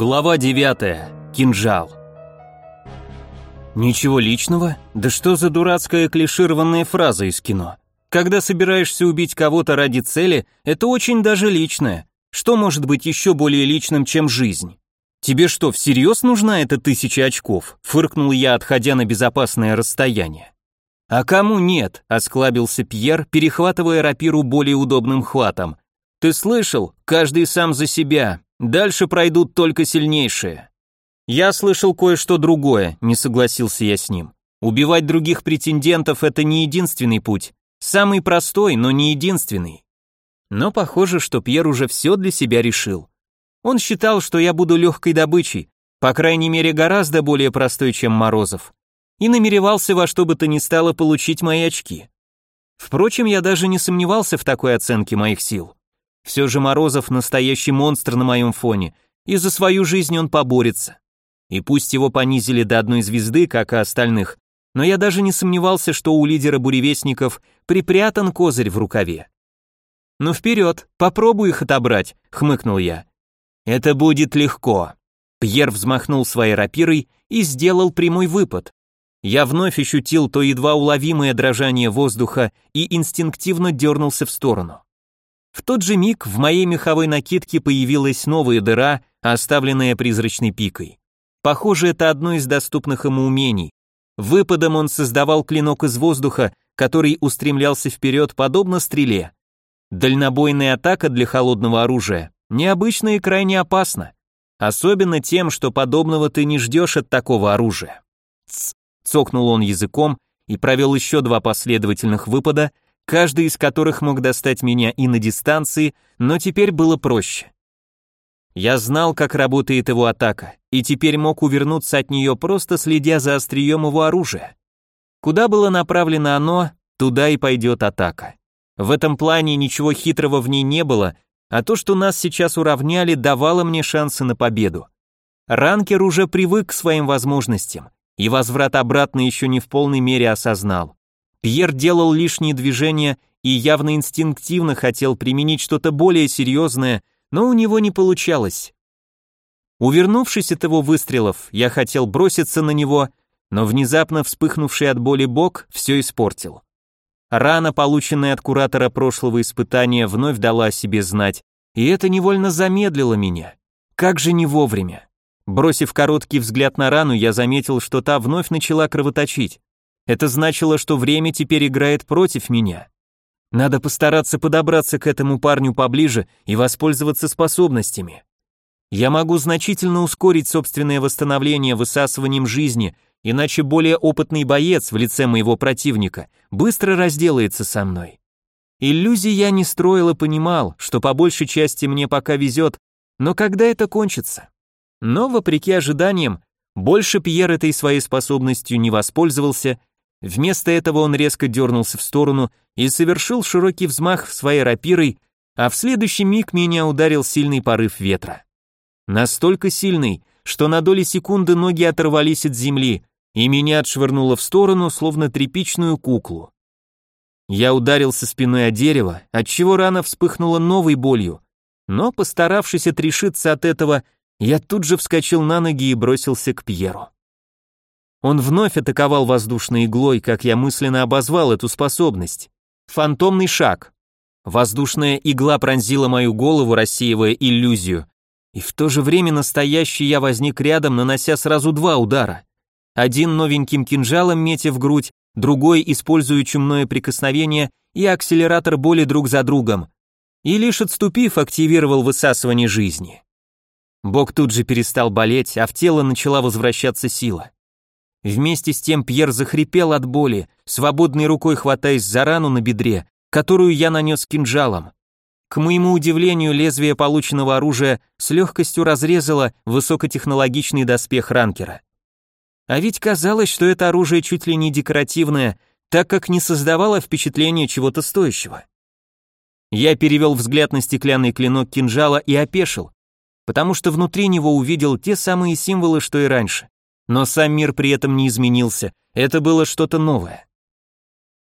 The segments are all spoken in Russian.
Глава 9. Кинжал. Ничего личного? Да что за дурацкая клишированная фраза из кино? Когда собираешься убить кого-то ради цели, это очень даже личное. Что может быть еще более личным, чем жизнь? Тебе что, всерьез нужна эта тысяча очков? Фыркнул я, отходя на безопасное расстояние. А кому нет? Осклабился Пьер, перехватывая рапиру более удобным хватом. Ты слышал? Каждый сам за себя. Дальше пройдут только сильнейшие. Я слышал кое-что другое, не согласился я с ним. Убивать других претендентов это не единственный путь. Самый простой, но не единственный. Но похоже, что Пьер уже все для себя решил. Он считал, что я буду легкой добычей, по крайней мере гораздо более простой, чем Морозов, и намеревался во что бы то ни стало получить мои очки. Впрочем, я даже не сомневался в такой оценке моих сил. Все же Морозов настоящий монстр на моем фоне, и за свою жизнь он поборется. И пусть его понизили до одной звезды, как и остальных, но я даже не сомневался, что у лидера буревестников припрятан козырь в рукаве. «Ну вперед, попробуй их отобрать», — хмыкнул я. «Это будет легко». Пьер взмахнул своей рапирой и сделал прямой выпад. Я вновь ощутил то едва уловимое дрожание воздуха и инстинктивно дернулся в сторону. В тот же миг в моей меховой накидке появилась новая дыра, оставленная призрачной пикой. Похоже, это одно из доступных ему умений. Выпадом он создавал клинок из воздуха, который устремлялся вперед подобно стреле. Дальнобойная атака для холодного оружия необычна и крайне опасна. Особенно тем, что подобного ты не ждешь от такого оружия. Ц цокнул он языком и провел еще два последовательных выпада, каждый из которых мог достать меня и на дистанции, но теперь было проще. Я знал, как работает его атака, и теперь мог увернуться от нее, просто следя за острием его оружия. Куда было направлено оно, туда и пойдет атака. В этом плане ничего хитрого в ней не было, а то, что нас сейчас уравняли, давало мне шансы на победу. Ранкер уже привык к своим возможностям, и возврат обратно еще не в полной мере осознал. Пьер делал лишние движения и явно инстинктивно хотел применить что-то более серьезное, но у него не получалось. Увернувшись от его выстрелов, я хотел броситься на него, но внезапно вспыхнувший от боли бок все испортил. Рана, полученная от куратора прошлого испытания, вновь дала о себе знать, и это невольно замедлило меня. Как же не вовремя. Бросив короткий взгляд на рану, я заметил, что та вновь начала кровоточить. Это значило, что время теперь играет против меня. Надо постараться подобраться к этому парню поближе и воспользоваться способностями. Я могу значительно ускорить собственное восстановление высасыванием жизни, иначе более опытный боец в лице моего противника быстро разделается со мной. Иллюзий я не строил и понимал, что по большей части мне пока везет, но когда это кончится? Но, вопреки ожиданиям, больше Пьер этой своей способностью не воспользовался Вместо этого он резко дернулся в сторону и совершил широкий взмах своей рапирой, а в следующий миг меня ударил сильный порыв ветра. Настолько сильный, что на доли секунды ноги оторвались от земли, и меня отшвырнуло в сторону, словно тряпичную куклу. Я ударился спиной о дерево, отчего рана вспыхнула новой болью, но, постаравшись отрешиться от этого, я тут же вскочил на ноги и бросился к Пьеру. Он вновь атаковал воздушной иглой, как я мысленно обозвал эту способность. Фантомный шаг. Воздушная игла пронзила мою голову, рассеивая иллюзию. И в то же время настоящий я возник рядом, нанося сразу два удара. Один новеньким кинжалом метя в грудь, другой используя чумное прикосновение и акселератор боли друг за другом. И лишь отступив, активировал высасывание жизни. Бог тут же перестал болеть, а в тело начала возвращаться сила. Вместе с тем Пьер захрипел от боли, свободной рукой хватаясь за рану на бедре, которую я нанес кинжалом. К моему удивлению, лезвие полученного оружия с легкостью разрезало высокотехнологичный доспех ранкера. А ведь казалось, что это оружие чуть ли не декоративное, так как не создавало впечатления чего-то стоящего. Я перевел взгляд на стеклянный клинок кинжала и опешил, потому что внутри него увидел те самые символы, что и раньше. Но сам мир при этом не изменился, это было что-то новое.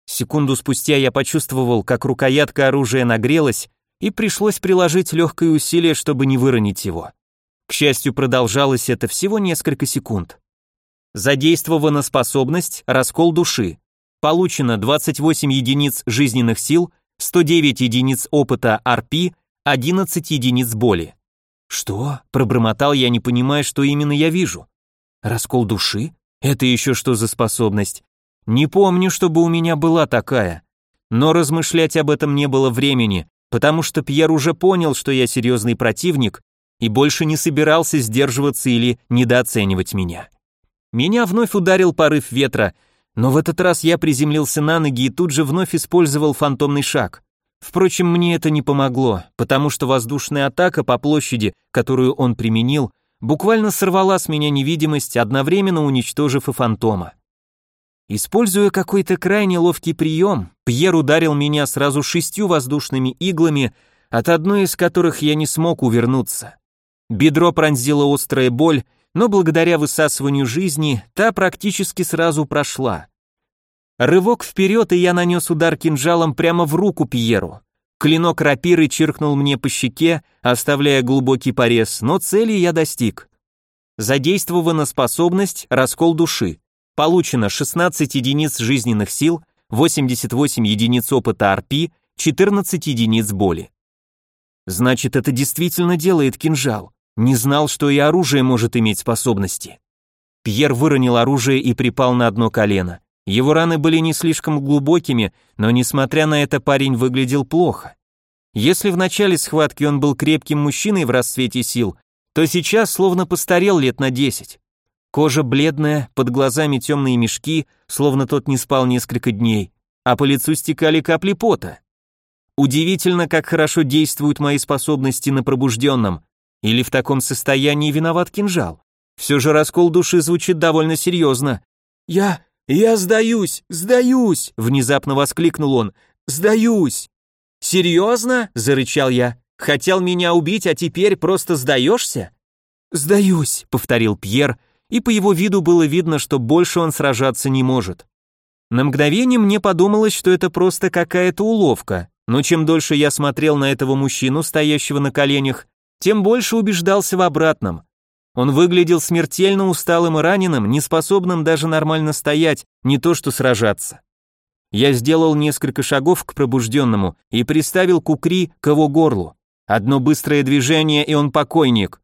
Секунду спустя я почувствовал, как рукоятка оружия нагрелась, и пришлось приложить легкое усилие, чтобы не выронить его. К счастью, продолжалось это всего несколько секунд. Задействована способность «Раскол души». Получено 28 единиц жизненных сил, 109 единиц опыта RP, 11 единиц боли. Что? Пробормотал я, не понимая, что именно я вижу. Раскол души? Это еще что за способность? Не помню, чтобы у меня была такая. Но размышлять об этом не было времени, потому что Пьер уже понял, что я серьезный противник и больше не собирался сдерживаться или недооценивать меня. Меня вновь ударил порыв ветра, но в этот раз я приземлился на ноги и тут же вновь использовал фантомный шаг. Впрочем, мне это не помогло, потому что воздушная атака по площади, которую он применил, буквально сорвала с меня невидимость, одновременно уничтожив и фантома. Используя какой-то крайне ловкий прием, Пьер ударил меня сразу шестью воздушными иглами, от одной из которых я не смог увернуться. Бедро пронзила острая боль, но благодаря высасыванию жизни та практически сразу прошла. Рывок вперед, и я нанес удар кинжалом прямо в руку Пьеру. Клинок рапиры чиркнул мне по щеке, оставляя глубокий порез, но цели я достиг. Задействована способность «Раскол души». Получено 16 единиц жизненных сил, 88 единиц опыта РП, 14 единиц боли. Значит, это действительно делает кинжал. Не знал, что и оружие может иметь способности. Пьер выронил оружие и припал на одно колено. Его раны были не слишком глубокими, но несмотря на это парень выглядел плохо. Если в начале схватки он был крепким мужчиной в расцвете сил, то сейчас словно постарел лет на десять. Кожа бледная, под глазами темные мешки, словно тот не спал несколько дней, а по лицу стекали капли пота. Удивительно, как хорошо действуют мои способности на пробужденном. Или в таком состоянии виноват кинжал? Все же раскол души звучит довольно серьезно. «Я... я сдаюсь, сдаюсь!» — внезапно воскликнул он. «Сдаюсь!» «Серьезно?» — зарычал я. «Хотел меня убить, а теперь просто сдаешься?» «Сдаюсь», — повторил Пьер, и по его виду было видно, что больше он сражаться не может. На мгновение мне подумалось, что это просто какая-то уловка, но чем дольше я смотрел на этого мужчину, стоящего на коленях, тем больше убеждался в обратном. Он выглядел смертельно усталым и раненым, неспособным даже нормально стоять, не то что сражаться. Я сделал несколько шагов к пробужденному и приставил кукри к его горлу. Одно быстрое движение, и он покойник.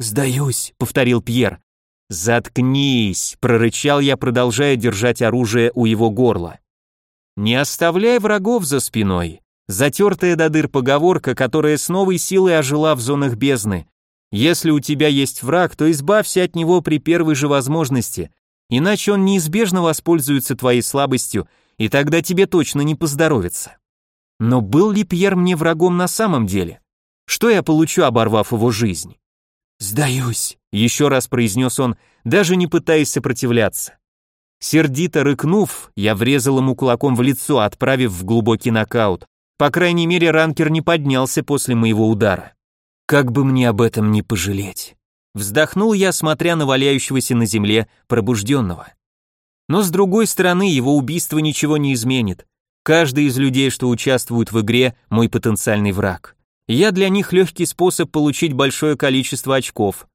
«Сдаюсь», — повторил Пьер. «Заткнись», — прорычал я, продолжая держать оружие у его горла. «Не оставляй врагов за спиной. Затертая до дыр поговорка, которая с новой силой ожила в зонах бездны. Если у тебя есть враг, то избавься от него при первой же возможности, иначе он неизбежно воспользуется твоей слабостью, и тогда тебе точно не поздоровится. Но был ли Пьер мне врагом на самом деле? Что я получу, оборвав его жизнь? «Сдаюсь», — еще раз произнес он, даже не пытаясь сопротивляться. Сердито рыкнув, я врезал ему кулаком в лицо, отправив в глубокий нокаут, по крайней мере, ранкер не поднялся после моего удара. Как бы мне об этом не пожалеть. Вздохнул я, смотря на валяющегося на земле пробужденного. Но с другой стороны, его убийство ничего не изменит. Каждый из людей, что участвуют в игре, мой потенциальный враг. Я для них легкий способ получить большое количество очков.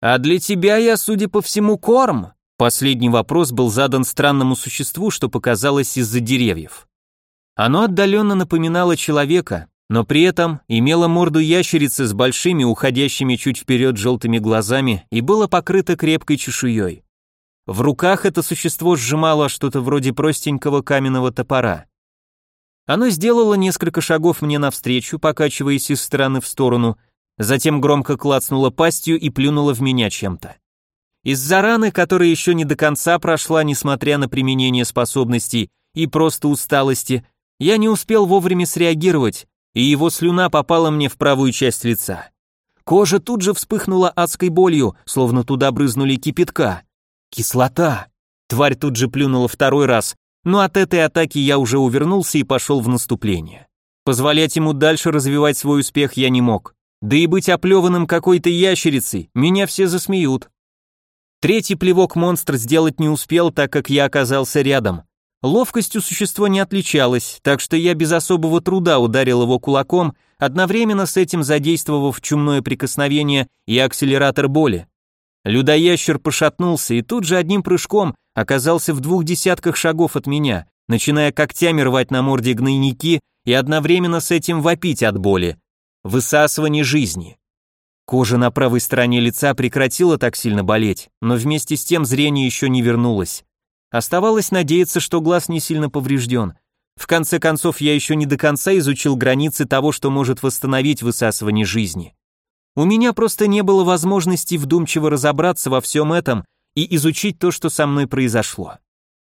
А для тебя я, судя по всему, корм. Последний вопрос был задан странному существу, что показалось из-за деревьев. Оно отдаленно напоминало человека, но при этом имело морду ящерицы с большими, уходящими чуть вперед желтыми глазами и было покрыто крепкой чешуей. В руках это существо сжимало что-то вроде простенького каменного топора. Оно сделало несколько шагов мне навстречу, покачиваясь из стороны в сторону, затем громко клацнуло пастью и плюнуло в меня чем-то. Из-за раны, которая еще не до конца прошла, несмотря на применение способностей и просто усталости, я не успел вовремя среагировать, и его слюна попала мне в правую часть лица. Кожа тут же вспыхнула адской болью, словно туда брызнули кипятка. Кислота. Тварь тут же плюнула второй раз, но от этой атаки я уже увернулся и пошел в наступление. Позволять ему дальше развивать свой успех я не мог. Да и быть оплеванным какой-то ящерицей, меня все засмеют. Третий плевок монстр сделать не успел, так как я оказался рядом. Ловкостью существо не отличалось, так что я без особого труда ударил его кулаком, одновременно с этим задействовав чумное прикосновение и акселератор боли. Людоящер пошатнулся и тут же одним прыжком оказался в двух десятках шагов от меня, начиная когтями рвать на морде гнойники и одновременно с этим вопить от боли. Высасывание жизни. Кожа на правой стороне лица прекратила так сильно болеть, но вместе с тем зрение еще не вернулось. Оставалось надеяться, что глаз не сильно поврежден. В конце концов, я еще не до конца изучил границы того, что может восстановить высасывание жизни. У меня просто не было возможности вдумчиво разобраться во всем этом и изучить то, что со мной произошло.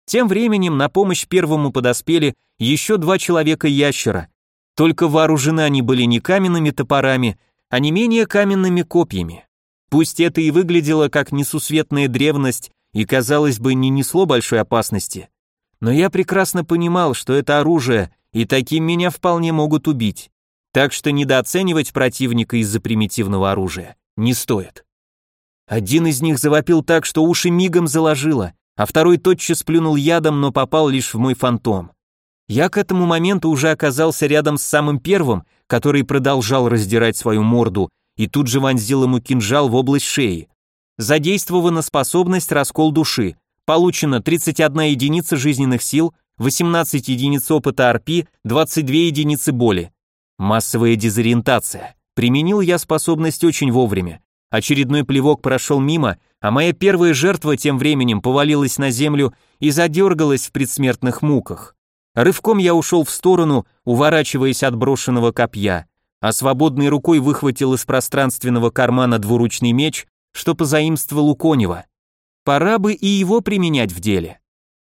Тем временем на помощь первому подоспели еще два человека-ящера. Только вооружены они были не каменными топорами, а не менее каменными копьями. Пусть это и выглядело как несусветная древность и, казалось бы, не несло большой опасности. Но я прекрасно понимал, что это оружие, и таким меня вполне могут убить. Так что недооценивать противника из-за примитивного оружия не стоит. Один из них завопил так, что уши мигом заложило, а второй тотчас плюнул ядом, но попал лишь в мой фантом. Я к этому моменту уже оказался рядом с самым первым, который продолжал раздирать свою морду, и тут же вонзил ему кинжал в область шеи. Задействована способность раскол души. Получено 31 единица жизненных сил, 18 единиц опыта РП, 22 единицы боли. Массовая дезориентация. Применил я способность очень вовремя. Очередной плевок прошел мимо, а моя первая жертва тем временем повалилась на землю и задергалась в предсмертных муках. Рывком я ушел в сторону, уворачиваясь от брошенного копья, а свободной рукой выхватил из пространственного кармана двуручный меч что позаимствовал у Конева. Пора бы и его применять в деле.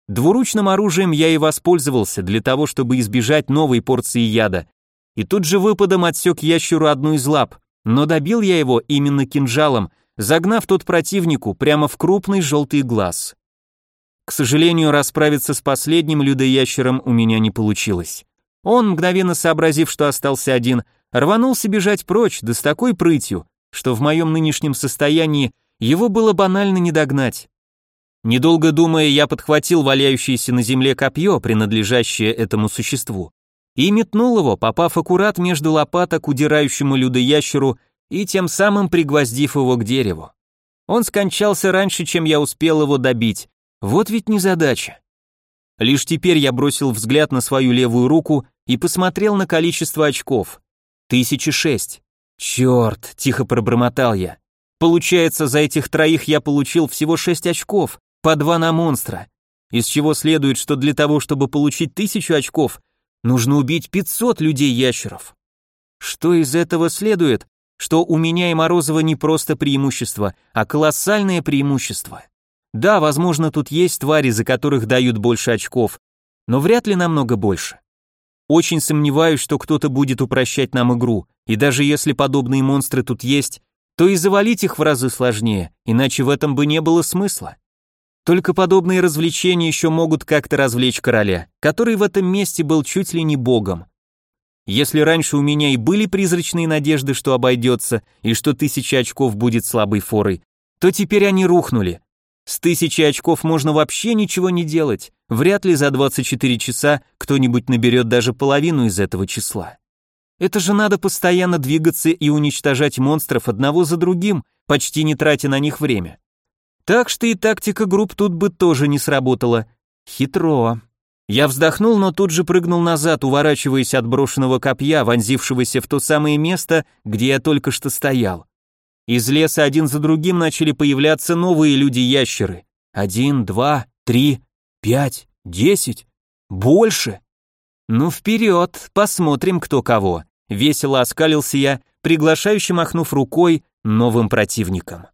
Двуручным оружием я и воспользовался для того, чтобы избежать новой порции яда, и тут же выпадом отсек ящеру одну из лап, но добил я его именно кинжалом, загнав тот противнику прямо в крупный желтый глаз. К сожалению, расправиться с последним людоящером у меня не получилось. Он, мгновенно сообразив, что остался один, рванулся бежать прочь, да с такой прытью, что в моем нынешнем состоянии его было банально не догнать. Недолго думая, я подхватил валяющееся на земле копье, принадлежащее этому существу, и метнул его, попав аккурат между лопаток удирающему людоящеру и тем самым пригвоздив его к дереву. Он скончался раньше, чем я успел его добить. Вот ведь незадача. Лишь теперь я бросил взгляд на свою левую руку и посмотрел на количество очков. Тысячи шесть. «Черт!» — тихо пробормотал я. «Получается, за этих троих я получил всего шесть очков, по два на монстра. Из чего следует, что для того, чтобы получить тысячу очков, нужно убить пятьсот людей-ящеров. Что из этого следует? Что у меня и Морозова не просто преимущество, а колоссальное преимущество. Да, возможно, тут есть твари, за которых дают больше очков, но вряд ли намного больше. Очень сомневаюсь, что кто-то будет упрощать нам игру, и даже если подобные монстры тут есть, то и завалить их в разы сложнее, иначе в этом бы не было смысла. Только подобные развлечения еще могут как-то развлечь короля, который в этом месте был чуть ли не богом. Если раньше у меня и были призрачные надежды, что обойдется, и что тысяча очков будет слабой форой, то теперь они рухнули, с тысячи очков можно вообще ничего не делать. Вряд ли за 24 часа кто-нибудь наберет даже половину из этого числа. Это же надо постоянно двигаться и уничтожать монстров одного за другим, почти не тратя на них время. Так что и тактика групп тут бы тоже не сработала. Хитро. Я вздохнул, но тут же прыгнул назад, уворачиваясь от брошенного копья, вонзившегося в то самое место, где я только что стоял. Из леса один за другим начали появляться новые люди-ящеры. Один, два, три, пять, десять. Больше. Ну вперед, посмотрим кто кого. Весело оскалился я, приглашающе махнув рукой новым противникам.